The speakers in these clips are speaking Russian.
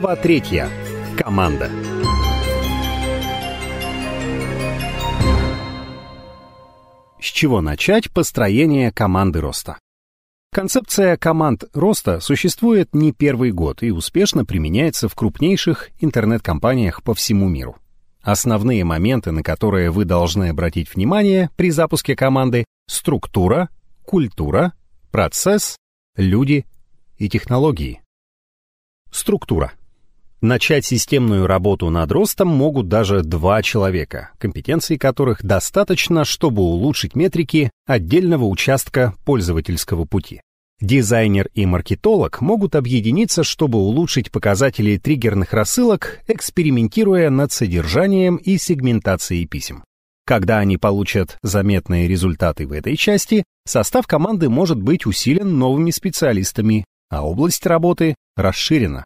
Глава третья. Команда. С чего начать построение команды роста? Концепция команд роста существует не первый год и успешно применяется в крупнейших интернет-компаниях по всему миру. Основные моменты, на которые вы должны обратить внимание при запуске команды – структура, культура, процесс, люди и технологии. Структура. Начать системную работу над ростом могут даже два человека, компетенции которых достаточно, чтобы улучшить метрики отдельного участка пользовательского пути. Дизайнер и маркетолог могут объединиться, чтобы улучшить показатели триггерных рассылок, экспериментируя над содержанием и сегментацией писем. Когда они получат заметные результаты в этой части, состав команды может быть усилен новыми специалистами, а область работы расширена.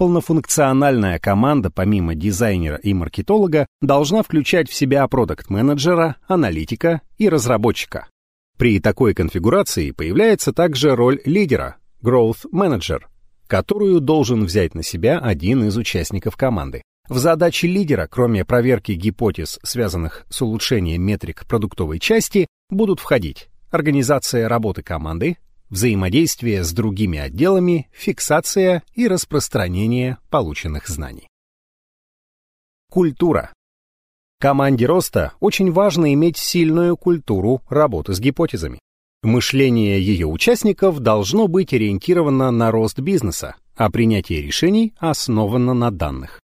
Полнофункциональная команда, помимо дизайнера и маркетолога, должна включать в себя продукт-менеджера, аналитика и разработчика. При такой конфигурации появляется также роль лидера, growth manager, которую должен взять на себя один из участников команды. В задачи лидера, кроме проверки гипотез, связанных с улучшением метрик продуктовой части, будут входить организация работы команды, взаимодействие с другими отделами, фиксация и распространение полученных знаний. Культура. Команде роста очень важно иметь сильную культуру работы с гипотезами. Мышление ее участников должно быть ориентировано на рост бизнеса, а принятие решений основано на данных.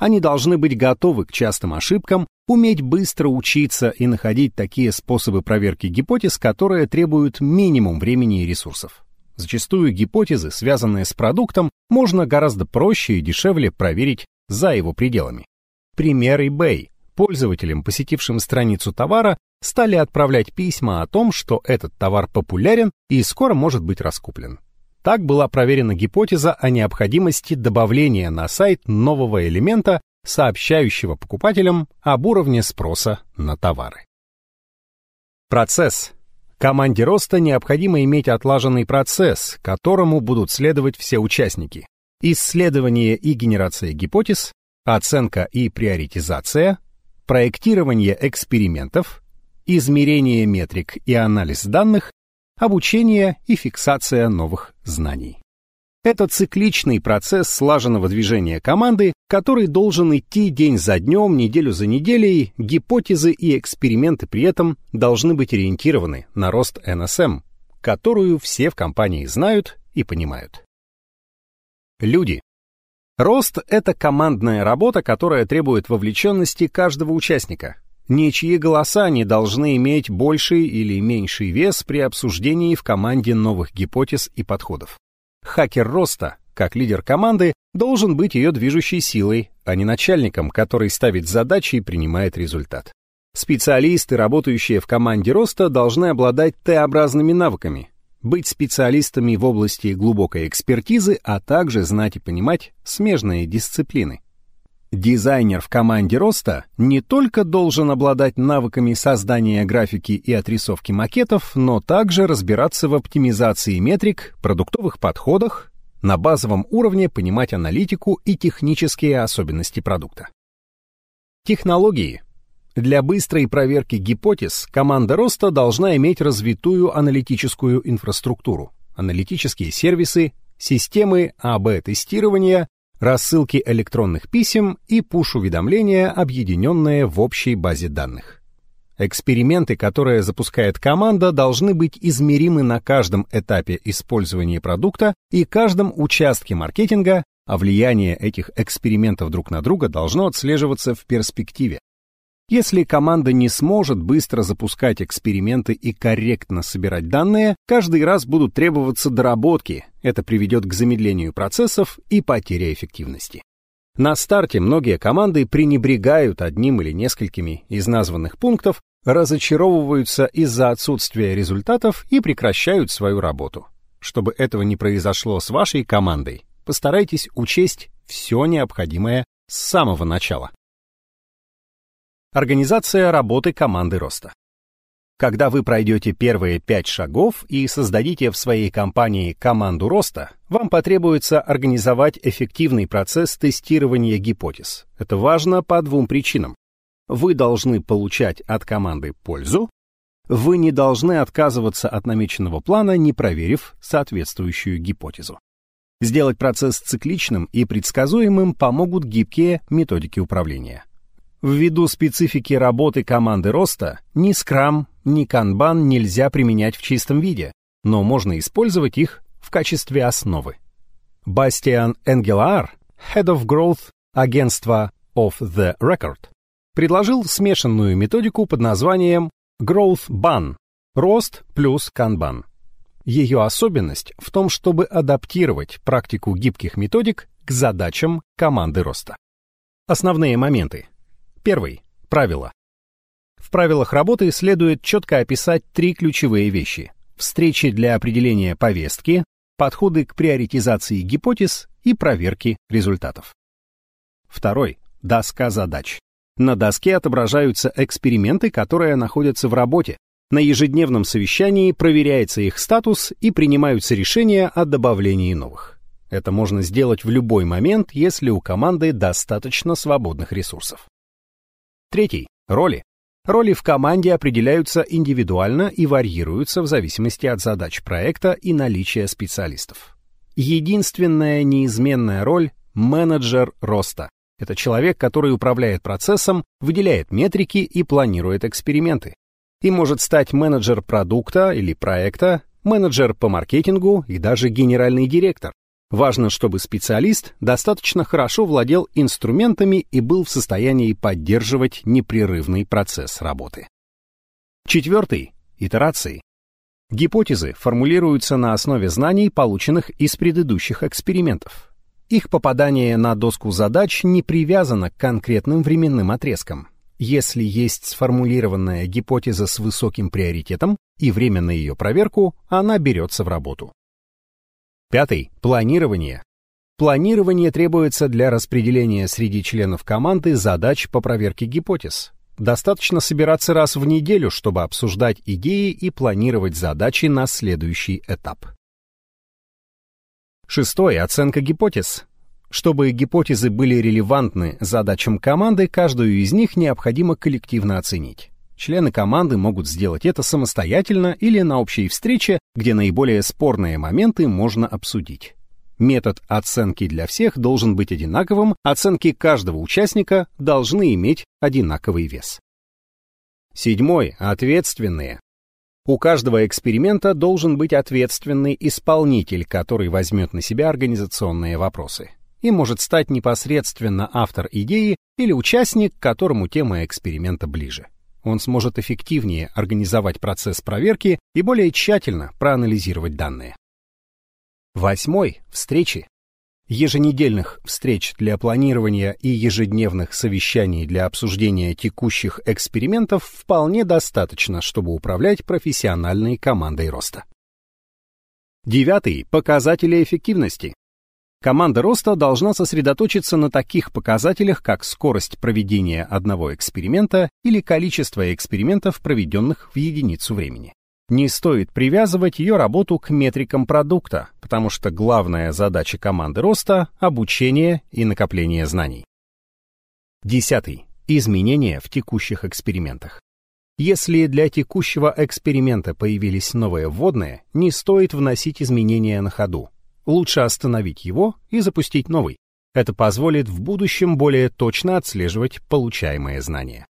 Они должны быть готовы к частым ошибкам уметь быстро учиться и находить такие способы проверки гипотез, которые требуют минимум времени и ресурсов. Зачастую гипотезы, связанные с продуктом, можно гораздо проще и дешевле проверить за его пределами. Пример eBay. Пользователям, посетившим страницу товара, стали отправлять письма о том, что этот товар популярен и скоро может быть раскуплен. Так была проверена гипотеза о необходимости добавления на сайт нового элемента, сообщающего покупателям об уровне спроса на товары. Процесс. Команде роста необходимо иметь отлаженный процесс, которому будут следовать все участники. Исследование и генерация гипотез, оценка и приоритизация, проектирование экспериментов, измерение метрик и анализ данных, обучение и фиксация новых знаний. Это цикличный процесс слаженного движения команды, который должен идти день за днем, неделю за неделей, гипотезы и эксперименты при этом должны быть ориентированы на рост NSM, которую все в компании знают и понимают. Люди. Рост — это командная работа, которая требует вовлеченности каждого участника. Ничьи голоса не должны иметь больший или меньший вес при обсуждении в команде новых гипотез и подходов. Хакер роста, как лидер команды, должен быть ее движущей силой, а не начальником, который ставит задачи и принимает результат. Специалисты, работающие в команде роста, должны обладать Т-образными навыками, быть специалистами в области глубокой экспертизы, а также знать и понимать смежные дисциплины. Дизайнер в команде роста не только должен обладать навыками создания графики и отрисовки макетов, но также разбираться в оптимизации метрик, продуктовых подходах, на базовом уровне понимать аналитику и технические особенности продукта. Технологии. Для быстрой проверки гипотез команда роста должна иметь развитую аналитическую инфраструктуру, аналитические сервисы, системы АБ-тестирования, рассылки электронных писем и пуш-уведомления, объединенные в общей базе данных. Эксперименты, которые запускает команда, должны быть измеримы на каждом этапе использования продукта и каждом участке маркетинга, а влияние этих экспериментов друг на друга должно отслеживаться в перспективе. Если команда не сможет быстро запускать эксперименты и корректно собирать данные, каждый раз будут требоваться доработки. Это приведет к замедлению процессов и потере эффективности. На старте многие команды пренебрегают одним или несколькими из названных пунктов, разочаровываются из-за отсутствия результатов и прекращают свою работу. Чтобы этого не произошло с вашей командой, постарайтесь учесть все необходимое с самого начала. Организация работы команды роста. Когда вы пройдете первые пять шагов и создадите в своей компании команду роста, вам потребуется организовать эффективный процесс тестирования гипотез. Это важно по двум причинам. Вы должны получать от команды пользу, вы не должны отказываться от намеченного плана, не проверив соответствующую гипотезу. Сделать процесс цикличным и предсказуемым помогут гибкие методики управления. Ввиду специфики работы команды роста, ни Scrum, ни Kanban нельзя применять в чистом виде, но можно использовать их в качестве основы. Бастиан Энгелаар, Head of Growth агентства Of the Record, предложил смешанную методику под названием Growth Ban – рост плюс Kanban. Ее особенность в том, чтобы адаптировать практику гибких методик к задачам команды роста. Основные моменты – Первый. Правило. В правилах работы следует четко описать три ключевые вещи. Встречи для определения повестки, подходы к приоритизации гипотез и проверки результатов. Второй. Доска задач. На доске отображаются эксперименты, которые находятся в работе. На ежедневном совещании проверяется их статус и принимаются решения о добавлении новых. Это можно сделать в любой момент, если у команды достаточно свободных ресурсов. Третий. Роли. Роли в команде определяются индивидуально и варьируются в зависимости от задач проекта и наличия специалистов. Единственная неизменная роль – менеджер роста. Это человек, который управляет процессом, выделяет метрики и планирует эксперименты. И может стать менеджер продукта или проекта, менеджер по маркетингу и даже генеральный директор. Важно, чтобы специалист достаточно хорошо владел инструментами и был в состоянии поддерживать непрерывный процесс работы. Четвертый. Итерации. Гипотезы формулируются на основе знаний, полученных из предыдущих экспериментов. Их попадание на доску задач не привязано к конкретным временным отрезкам. Если есть сформулированная гипотеза с высоким приоритетом и время на ее проверку, она берется в работу. Пятый. Планирование. Планирование требуется для распределения среди членов команды задач по проверке гипотез. Достаточно собираться раз в неделю, чтобы обсуждать идеи и планировать задачи на следующий этап. Шестое. Оценка гипотез. Чтобы гипотезы были релевантны задачам команды, каждую из них необходимо коллективно оценить. Члены команды могут сделать это самостоятельно или на общей встрече, где наиболее спорные моменты можно обсудить. Метод оценки для всех должен быть одинаковым, оценки каждого участника должны иметь одинаковый вес. Седьмой. Ответственные. У каждого эксперимента должен быть ответственный исполнитель, который возьмет на себя организационные вопросы. И может стать непосредственно автор идеи или участник, которому тема эксперимента ближе он сможет эффективнее организовать процесс проверки и более тщательно проанализировать данные. Восьмой. Встречи. Еженедельных встреч для планирования и ежедневных совещаний для обсуждения текущих экспериментов вполне достаточно, чтобы управлять профессиональной командой роста. Девятый. Показатели эффективности. Команда роста должна сосредоточиться на таких показателях, как скорость проведения одного эксперимента или количество экспериментов, проведенных в единицу времени. Не стоит привязывать ее работу к метрикам продукта, потому что главная задача команды роста – обучение и накопление знаний. Десятый. Изменения в текущих экспериментах. Если для текущего эксперимента появились новые вводные, не стоит вносить изменения на ходу лучше остановить его и запустить новый. Это позволит в будущем более точно отслеживать получаемые знания.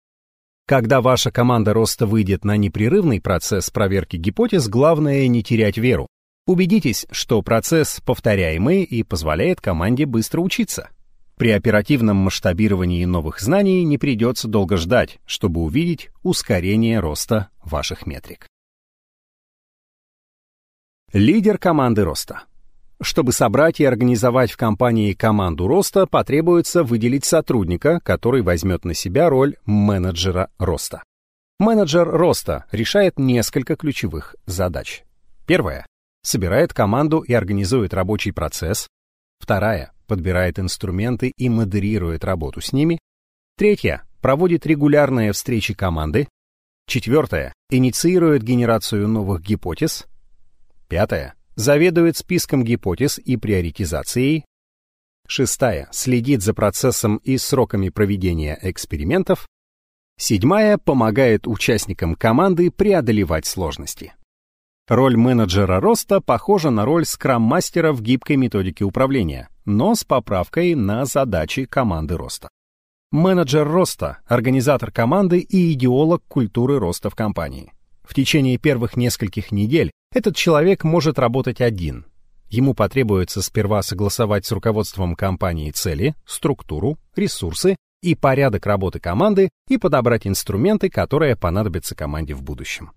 Когда ваша команда роста выйдет на непрерывный процесс проверки гипотез, главное не терять веру. Убедитесь, что процесс повторяемый и позволяет команде быстро учиться. При оперативном масштабировании новых знаний не придется долго ждать, чтобы увидеть ускорение роста ваших метрик. Лидер команды роста. Чтобы собрать и организовать в компании команду роста, потребуется выделить сотрудника, который возьмет на себя роль менеджера роста. Менеджер роста решает несколько ключевых задач. Первая – собирает команду и организует рабочий процесс. Вторая – подбирает инструменты и модерирует работу с ними. Третья – проводит регулярные встречи команды. Четвертое. Инициирует генерацию новых гипотез. Пятое. Заведует списком гипотез и приоритизацией. Шестая. Следит за процессом и сроками проведения экспериментов. Седьмая. Помогает участникам команды преодолевать сложности. Роль менеджера роста похожа на роль скрам-мастера в гибкой методике управления, но с поправкой на задачи команды роста. Менеджер роста, организатор команды и идеолог культуры роста в компании. В течение первых нескольких недель этот человек может работать один. Ему потребуется сперва согласовать с руководством компании цели, структуру, ресурсы и порядок работы команды и подобрать инструменты, которые понадобятся команде в будущем.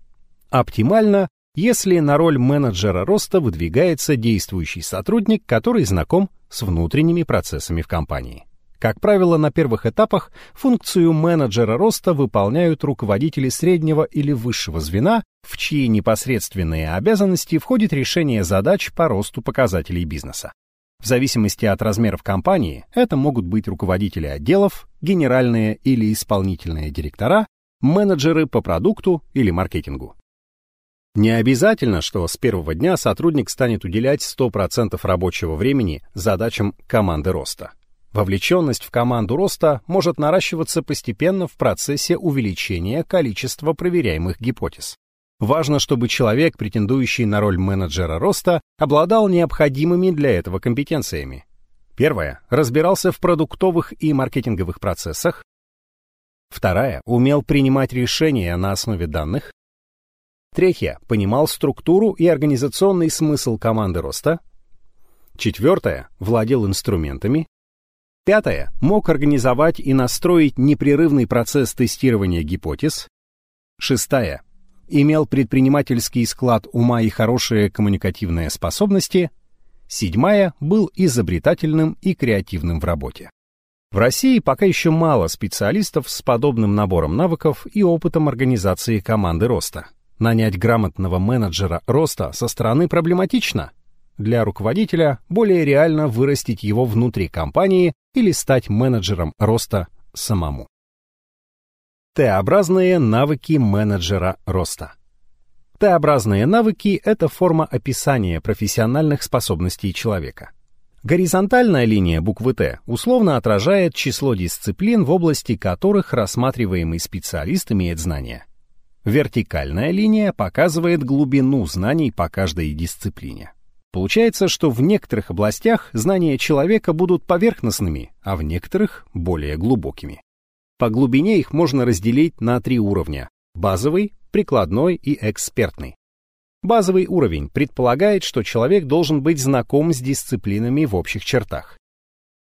Оптимально если на роль менеджера роста выдвигается действующий сотрудник, который знаком с внутренними процессами в компании. Как правило, на первых этапах функцию менеджера роста выполняют руководители среднего или высшего звена, в чьи непосредственные обязанности входит решение задач по росту показателей бизнеса. В зависимости от размеров компании, это могут быть руководители отделов, генеральные или исполнительные директора, менеджеры по продукту или маркетингу. Не обязательно, что с первого дня сотрудник станет уделять 100% рабочего времени задачам команды роста. Вовлеченность в команду роста может наращиваться постепенно в процессе увеличения количества проверяемых гипотез. Важно, чтобы человек, претендующий на роль менеджера роста, обладал необходимыми для этого компетенциями. Первое. Разбирался в продуктовых и маркетинговых процессах. Вторая. Умел принимать решения на основе данных. Третье. Понимал структуру и организационный смысл команды роста. Четвертое. Владел инструментами. Пятое. Мог организовать и настроить непрерывный процесс тестирования гипотез. Шестая. Имел предпринимательский склад ума и хорошие коммуникативные способности. Седьмая. Был изобретательным и креативным в работе. В России пока еще мало специалистов с подобным набором навыков и опытом организации команды роста. Нанять грамотного менеджера роста со стороны проблематично. Для руководителя более реально вырастить его внутри компании или стать менеджером роста самому. Т-образные навыки менеджера роста. Т-образные навыки — это форма описания профессиональных способностей человека. Горизонтальная линия буквы Т условно отражает число дисциплин, в области которых рассматриваемый специалист имеет знания. Вертикальная линия показывает глубину знаний по каждой дисциплине. Получается, что в некоторых областях знания человека будут поверхностными, а в некоторых — более глубокими. По глубине их можно разделить на три уровня — базовый, прикладной и экспертный. Базовый уровень предполагает, что человек должен быть знаком с дисциплинами в общих чертах.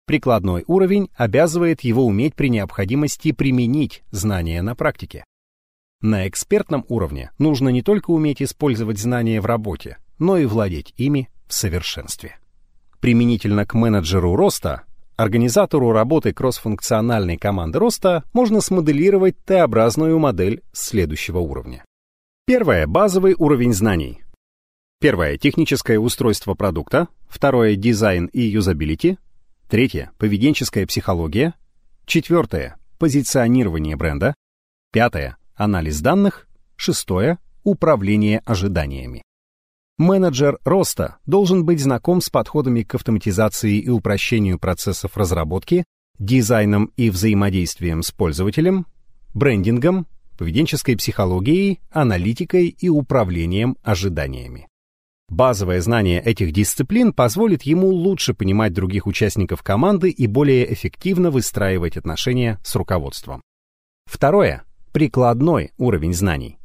Прикладной уровень обязывает его уметь при необходимости применить знания на практике. На экспертном уровне нужно не только уметь использовать знания в работе, но и владеть ими в совершенстве. Применительно к менеджеру роста, организатору работы кроссфункциональной команды роста можно смоделировать Т-образную модель следующего уровня. Первое — базовый уровень знаний. Первое — техническое устройство продукта. Второе — дизайн и юзабилити. Третье — поведенческая психология. Четвертое — позиционирование бренда. Пятое анализ данных, шестое — управление ожиданиями. Менеджер роста должен быть знаком с подходами к автоматизации и упрощению процессов разработки, дизайном и взаимодействием с пользователем, брендингом, поведенческой психологией, аналитикой и управлением ожиданиями. Базовое знание этих дисциплин позволит ему лучше понимать других участников команды и более эффективно выстраивать отношения с руководством. Второе Прикладной уровень знаний.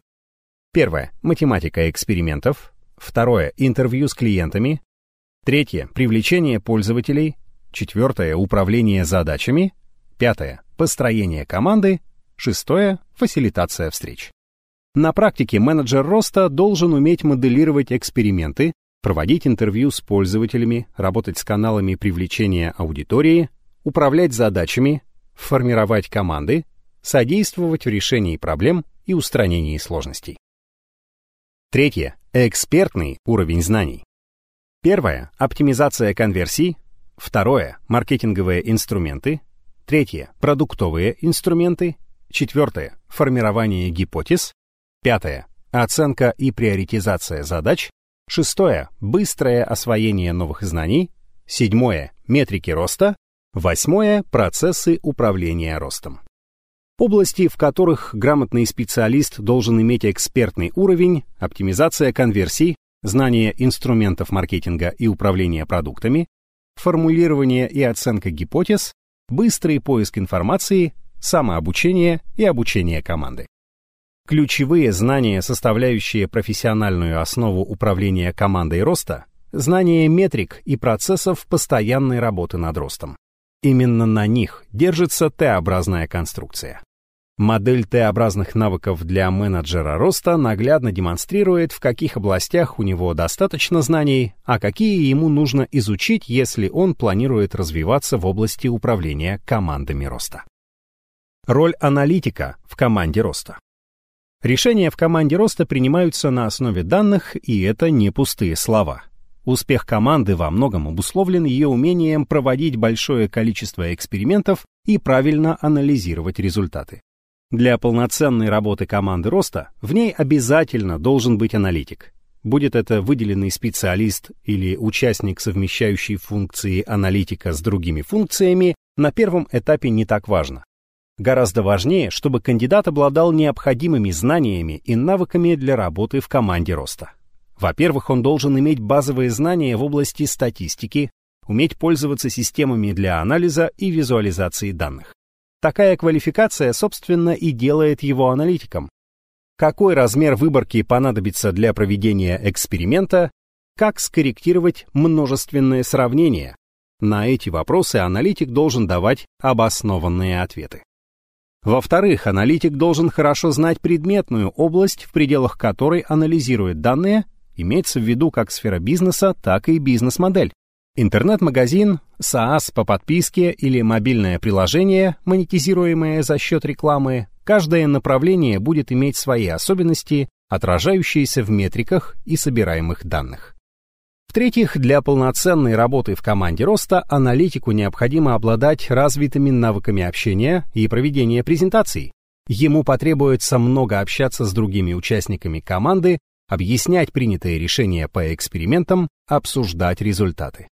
Первое. Математика экспериментов. Второе. Интервью с клиентами. Третье. Привлечение пользователей. Четвертое. Управление задачами. Пятое. Построение команды. Шестое. Фасилитация встреч. На практике менеджер роста должен уметь моделировать эксперименты, проводить интервью с пользователями, работать с каналами привлечения аудитории, управлять задачами, формировать команды, содействовать в решении проблем и устранении сложностей. Третье. Экспертный уровень знаний. Первое. Оптимизация конверсий. Второе. Маркетинговые инструменты. Третье. Продуктовые инструменты. Четвертое. Формирование гипотез. Пятое. Оценка и приоритизация задач. Шестое. Быстрое освоение новых знаний. Седьмое. Метрики роста. Восьмое. Процессы управления ростом. Области, в которых грамотный специалист должен иметь экспертный уровень, оптимизация конверсий, знание инструментов маркетинга и управления продуктами, формулирование и оценка гипотез, быстрый поиск информации, самообучение и обучение команды. Ключевые знания, составляющие профессиональную основу управления командой роста, знание метрик и процессов постоянной работы над ростом. Именно на них держится Т-образная конструкция. Модель Т-образных навыков для менеджера роста наглядно демонстрирует, в каких областях у него достаточно знаний, а какие ему нужно изучить, если он планирует развиваться в области управления командами роста. Роль аналитика в команде роста. Решения в команде роста принимаются на основе данных, и это не пустые слова. Успех команды во многом обусловлен ее умением проводить большое количество экспериментов и правильно анализировать результаты. Для полноценной работы команды роста в ней обязательно должен быть аналитик. Будет это выделенный специалист или участник, совмещающий функции аналитика с другими функциями, на первом этапе не так важно. Гораздо важнее, чтобы кандидат обладал необходимыми знаниями и навыками для работы в команде роста. Во-первых, он должен иметь базовые знания в области статистики, уметь пользоваться системами для анализа и визуализации данных. Такая квалификация, собственно, и делает его аналитиком. Какой размер выборки понадобится для проведения эксперимента, как скорректировать множественные сравнения. На эти вопросы аналитик должен давать обоснованные ответы. Во-вторых, аналитик должен хорошо знать предметную область, в пределах которой анализирует данные Имеется в виду как сфера бизнеса, так и бизнес-модель. Интернет-магазин, SaaS по подписке или мобильное приложение, монетизируемое за счет рекламы, каждое направление будет иметь свои особенности, отражающиеся в метриках и собираемых данных. В-третьих, для полноценной работы в команде роста аналитику необходимо обладать развитыми навыками общения и проведения презентаций. Ему потребуется много общаться с другими участниками команды, объяснять принятые решения по экспериментам, обсуждать результаты.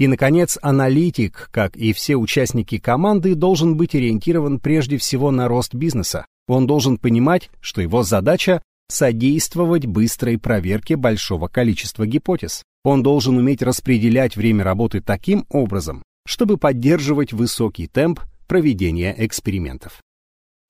И, наконец, аналитик, как и все участники команды, должен быть ориентирован прежде всего на рост бизнеса. Он должен понимать, что его задача — содействовать быстрой проверке большого количества гипотез. Он должен уметь распределять время работы таким образом, чтобы поддерживать высокий темп проведения экспериментов.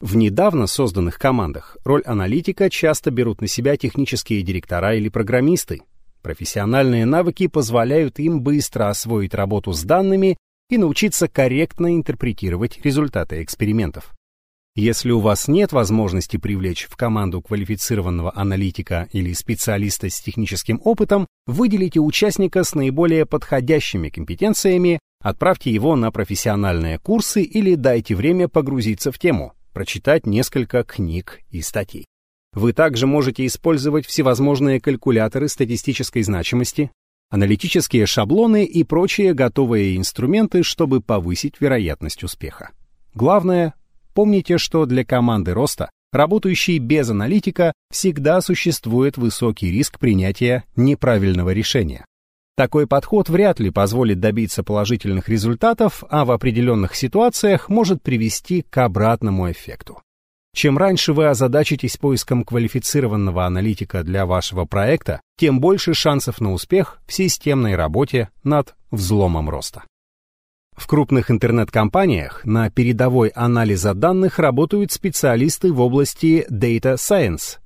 В недавно созданных командах роль аналитика часто берут на себя технические директора или программисты. Профессиональные навыки позволяют им быстро освоить работу с данными и научиться корректно интерпретировать результаты экспериментов. Если у вас нет возможности привлечь в команду квалифицированного аналитика или специалиста с техническим опытом, выделите участника с наиболее подходящими компетенциями, отправьте его на профессиональные курсы или дайте время погрузиться в тему прочитать несколько книг и статей. Вы также можете использовать всевозможные калькуляторы статистической значимости, аналитические шаблоны и прочие готовые инструменты, чтобы повысить вероятность успеха. Главное, помните, что для команды роста, работающей без аналитика, всегда существует высокий риск принятия неправильного решения. Такой подход вряд ли позволит добиться положительных результатов, а в определенных ситуациях может привести к обратному эффекту. Чем раньше вы озадачитесь поиском квалифицированного аналитика для вашего проекта, тем больше шансов на успех в системной работе над взломом роста. В крупных интернет-компаниях на передовой анализа данных работают специалисты в области Data Science,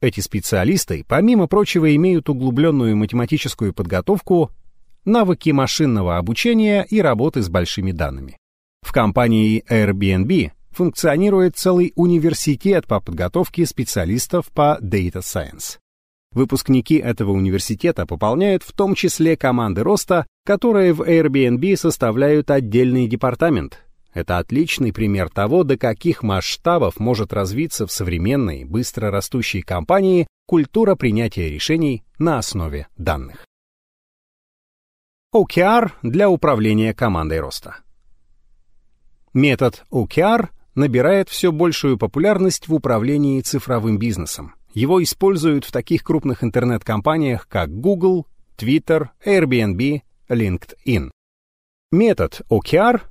эти специалисты, помимо прочего, имеют углубленную математическую подготовку, навыки машинного обучения и работы с большими данными. В компании Airbnb функционирует целый университет по подготовке специалистов по Data Science. Выпускники этого университета пополняют в том числе команды роста, которые в Airbnb составляют отдельный департамент, это отличный пример того, до каких масштабов может развиться в современной, быстро растущей компании культура принятия решений на основе данных. OKR для управления командой роста. Метод OKR набирает все большую популярность в управлении цифровым бизнесом, Его используют в таких крупных интернет-компаниях, как Google, Twitter, Airbnb, LinkedIn. Метод OKR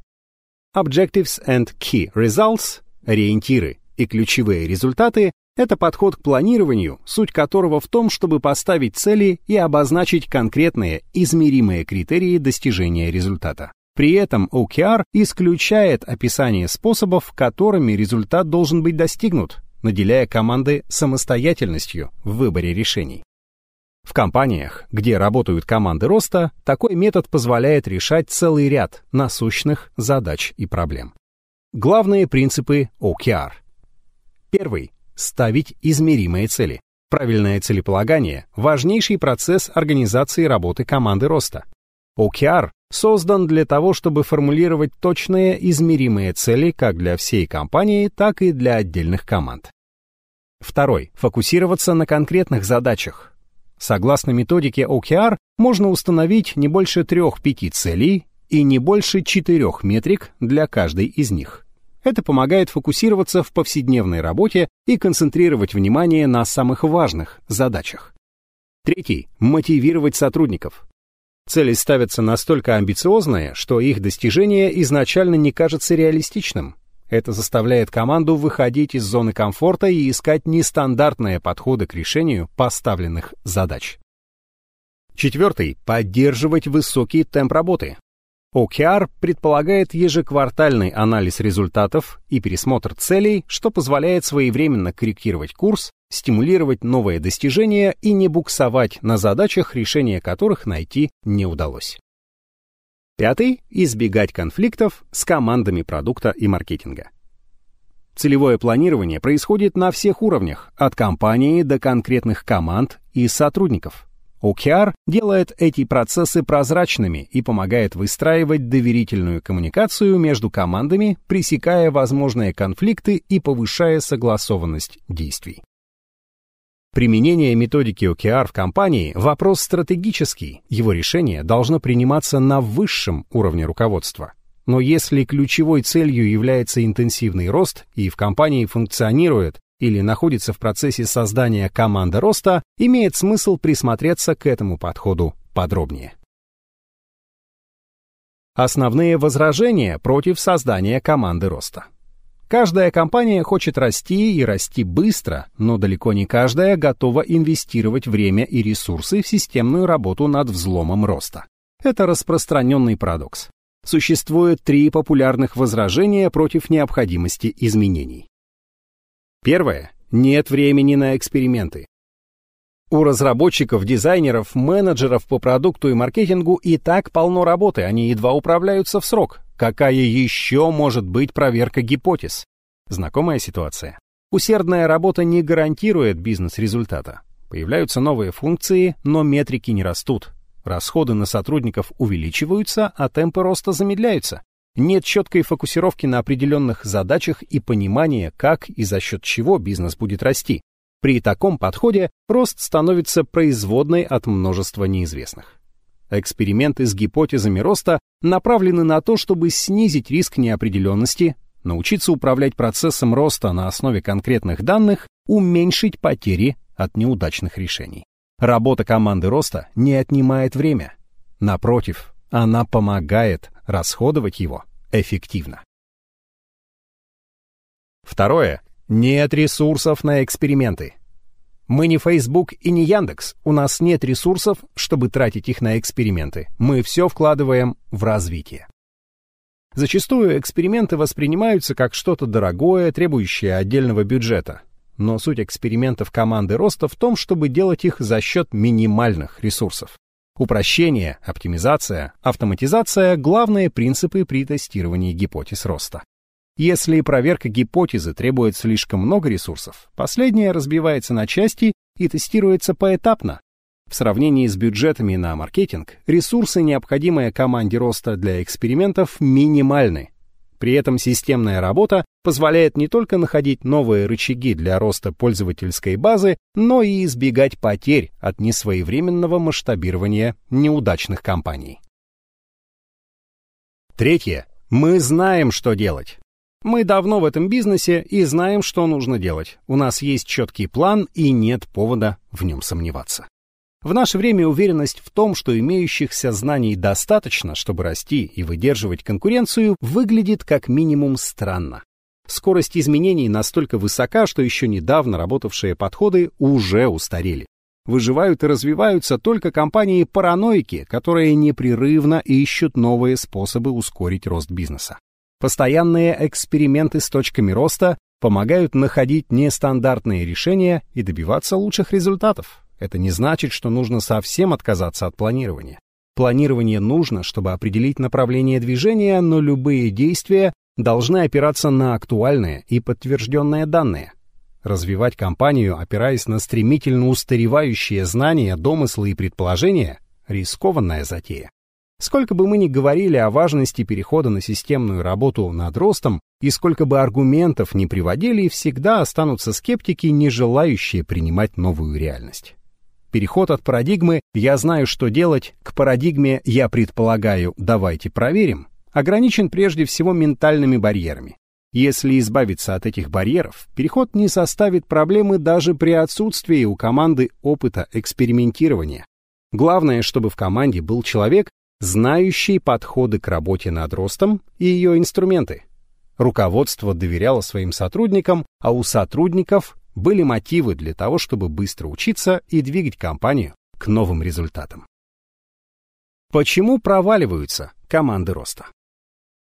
Objectives and Key Results – ориентиры и ключевые результаты – это подход к планированию, суть которого в том, чтобы поставить цели и обозначить конкретные, измеримые критерии достижения результата. При этом OKR исключает описание способов, которыми результат должен быть достигнут, наделяя команды самостоятельностью в выборе решений. В компаниях, где работают команды роста, такой метод позволяет решать целый ряд насущных задач и проблем. Главные принципы OKR. Первый – ставить измеримые цели. Правильное целеполагание – важнейший процесс организации работы команды роста. OKR создан для того, чтобы формулировать точные измеримые цели как для всей компании, так и для отдельных команд. Второй. Фокусироваться на конкретных задачах. Согласно методике OKR, можно установить не больше трех-пяти целей и не больше четырех метрик для каждой из них. Это помогает фокусироваться в повседневной работе и концентрировать внимание на самых важных задачах. Третий. Мотивировать сотрудников. Цели ставятся настолько амбициозные, что их достижение изначально не кажется реалистичным. Это заставляет команду выходить из зоны комфорта и искать нестандартные подходы к решению поставленных задач. Четвертый. Поддерживать высокий темп работы. OKR предполагает ежеквартальный анализ результатов и пересмотр целей, что позволяет своевременно корректировать курс, стимулировать новые достижения и не буксовать на задачах, решения которых найти не удалось. Пятый – избегать конфликтов с командами продукта и маркетинга. Целевое планирование происходит на всех уровнях, от компании до конкретных команд и сотрудников. OKR делает эти процессы прозрачными и помогает выстраивать доверительную коммуникацию между командами, пресекая возможные конфликты и повышая согласованность действий. Применение методики OKR в компании – вопрос стратегический, его решение должно приниматься на высшем уровне руководства. Но если ключевой целью является интенсивный рост и в компании функционирует или находится в процессе создания команды роста, имеет смысл присмотреться к этому подходу подробнее. Основные возражения против создания команды роста. Каждая компания хочет расти и расти быстро, но далеко не каждая готова инвестировать время и ресурсы в системную работу над взломом роста. Это распространенный парадокс. Существует три популярных возражения против необходимости изменений. Первое. Нет времени на эксперименты. У разработчиков, дизайнеров, менеджеров по продукту и маркетингу и так полно работы, они едва управляются в срок. Какая еще может быть проверка гипотез? Знакомая ситуация. Усердная работа не гарантирует бизнес-результата. Появляются новые функции, но метрики не растут. Расходы на сотрудников увеличиваются, а темпы роста замедляются. Нет четкой фокусировки на определенных задачах и понимания, как и за счет чего бизнес будет расти. При таком подходе рост становится производной от множества неизвестных. Эксперименты с гипотезами роста направлены на то, чтобы снизить риск неопределенности, научиться управлять процессом роста на основе конкретных данных, уменьшить потери от неудачных решений. Работа команды роста не отнимает время. Напротив, она помогает расходовать его эффективно. Второе. Нет ресурсов на эксперименты. Мы не Facebook и не Яндекс. У нас нет ресурсов, чтобы тратить их на эксперименты. Мы все вкладываем в развитие. Зачастую эксперименты воспринимаются как что-то дорогое, требующее отдельного бюджета. Но суть экспериментов команды роста в том, чтобы делать их за счет минимальных ресурсов. Упрощение, оптимизация, автоматизация – главные принципы при тестировании гипотез роста. Если проверка гипотезы требует слишком много ресурсов, последняя разбивается на части и тестируется поэтапно. В сравнении с бюджетами на маркетинг, ресурсы, необходимые команде роста для экспериментов, минимальны, при этом системная работа позволяет не только находить новые рычаги для роста пользовательской базы, но и избегать потерь от несвоевременного масштабирования неудачных компаний. Третье. Мы знаем, что делать. Мы давно в этом бизнесе и знаем, что нужно делать. У нас есть четкий план и нет повода в нем сомневаться. В наше время уверенность в том, что имеющихся знаний достаточно, чтобы расти и выдерживать конкуренцию, выглядит как минимум странно. Скорость изменений настолько высока, что еще недавно работавшие подходы уже устарели. Выживают и развиваются только компании-параноики, которые непрерывно ищут новые способы ускорить рост бизнеса. Постоянные эксперименты с точками роста помогают находить нестандартные решения и добиваться лучших результатов. Это не значит, что нужно совсем отказаться от планирования. Планирование нужно, чтобы определить направление движения, но любые действия должны опираться на актуальные и подтвержденные данные. Развивать компанию, опираясь на стремительно устаревающие знания, домыслы и предположения – рискованная затея. Сколько бы мы ни говорили о важности перехода на системную работу над ростом, и сколько бы аргументов ни приводили, всегда останутся скептики, не желающие принимать новую реальность. Переход от парадигмы «я знаю, что делать» к парадигме «я предполагаю, давайте проверим» ограничен прежде всего ментальными барьерами. Если избавиться от этих барьеров, переход не составит проблемы даже при отсутствии у команды опыта экспериментирования. Главное, чтобы в команде был человек, знающий подходы к работе над ростом и ее инструменты. Руководство доверяло своим сотрудникам, а у сотрудников были мотивы для того, чтобы быстро учиться и двигать компанию к новым результатам. Почему проваливаются команды роста?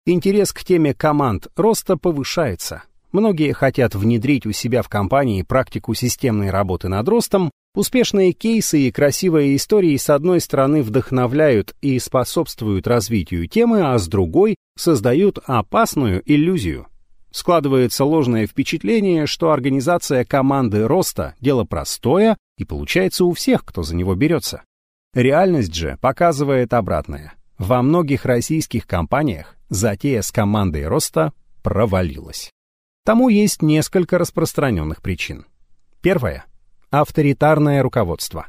Интерес к теме команд роста повышается. Многие хотят внедрить у себя в компании практику системной работы над ростом. Успешные кейсы и красивые истории с одной стороны вдохновляют и способствуют развитию темы, а с другой создают опасную иллюзию. Складывается ложное впечатление, что организация команды роста – дело простое и получается у всех, кто за него берется. Реальность же показывает обратное. Во многих российских компаниях затея с командой роста провалилась. Тому есть несколько распространенных причин. Первое – авторитарное руководство.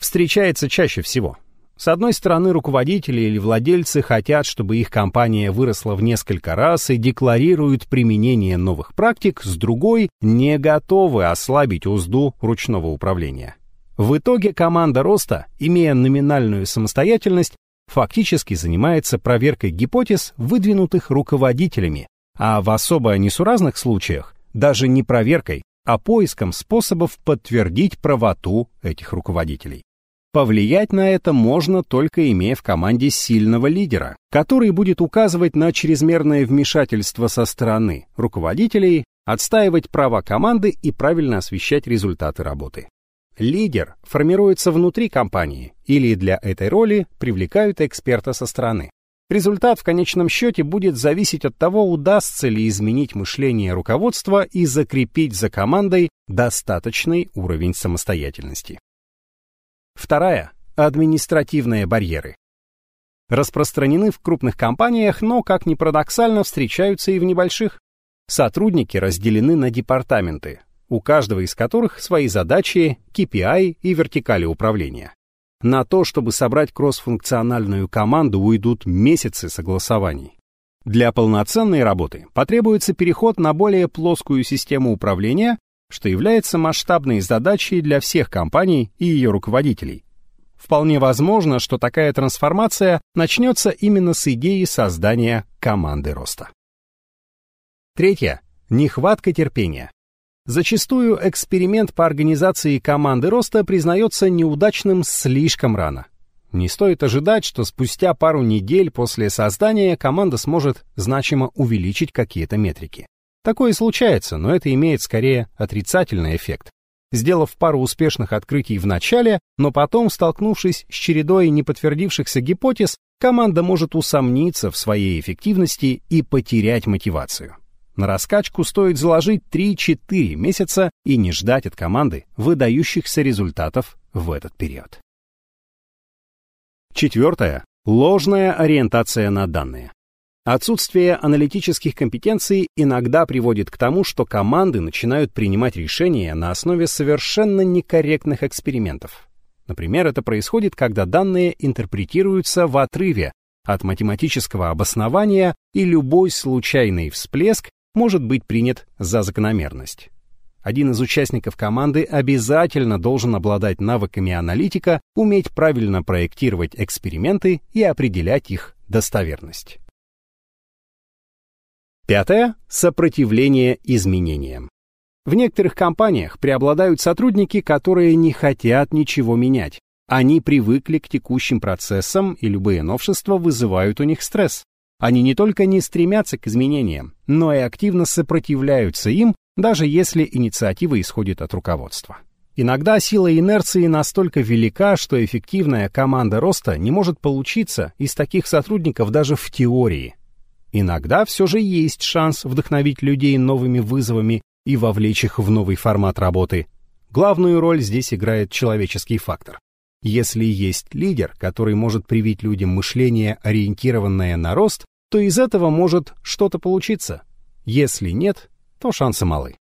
Встречается чаще всего – с одной стороны, руководители или владельцы хотят, чтобы их компания выросла в несколько раз и декларируют применение новых практик, с другой – не готовы ослабить узду ручного управления. В итоге команда роста, имея номинальную самостоятельность, фактически занимается проверкой гипотез, выдвинутых руководителями, а в особо несуразных случаях даже не проверкой, а поиском способов подтвердить правоту этих руководителей. Повлиять на это можно только имея в команде сильного лидера, который будет указывать на чрезмерное вмешательство со стороны руководителей, отстаивать права команды и правильно освещать результаты работы. Лидер формируется внутри компании или для этой роли привлекают эксперта со стороны. Результат в конечном счете будет зависеть от того, удастся ли изменить мышление руководства и закрепить за командой достаточный уровень самостоятельности. Вторая – административные барьеры. Распространены в крупных компаниях, но, как ни парадоксально, встречаются и в небольших. Сотрудники разделены на департаменты, у каждого из которых свои задачи, KPI и вертикали управления. На то, чтобы собрать кроссфункциональную команду, уйдут месяцы согласований. Для полноценной работы потребуется переход на более плоскую систему управления, что является масштабной задачей для всех компаний и ее руководителей. Вполне возможно, что такая трансформация начнется именно с идеи создания команды роста. Третье. Нехватка терпения. Зачастую эксперимент по организации команды роста признается неудачным слишком рано. Не стоит ожидать, что спустя пару недель после создания команда сможет значимо увеличить какие-то метрики. Такое случается, но это имеет скорее отрицательный эффект. Сделав пару успешных открытий в начале, но потом, столкнувшись с чередой неподтвердившихся гипотез, команда может усомниться в своей эффективности и потерять мотивацию. На раскачку стоит заложить 3-4 месяца и не ждать от команды выдающихся результатов в этот период. Четвертое. Ложная ориентация на данные. Отсутствие аналитических компетенций иногда приводит к тому, что команды начинают принимать решения на основе совершенно некорректных экспериментов. Например, это происходит, когда данные интерпретируются в отрыве от математического обоснования, и любой случайный всплеск может быть принят за закономерность. Один из участников команды обязательно должен обладать навыками аналитика, уметь правильно проектировать эксперименты и определять их достоверность. Пятое. Сопротивление изменениям. В некоторых компаниях преобладают сотрудники, которые не хотят ничего менять. Они привыкли к текущим процессам, и любые новшества вызывают у них стресс. Они не только не стремятся к изменениям, но и активно сопротивляются им, даже если инициатива исходит от руководства. Иногда сила инерции настолько велика, что эффективная команда роста не может получиться из таких сотрудников даже в теории. Иногда все же есть шанс вдохновить людей новыми вызовами и вовлечь их в новый формат работы. Главную роль здесь играет человеческий фактор. Если есть лидер, который может привить людям мышление, ориентированное на рост, то из этого может что-то получиться. Если нет, то шансы малы.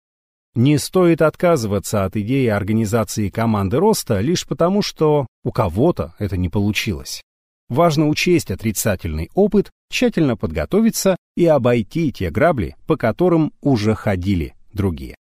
Не стоит отказываться от идеи организации команды роста лишь потому, что у кого-то это не получилось. Важно учесть отрицательный опыт, тщательно подготовиться и обойти те грабли, по которым уже ходили другие.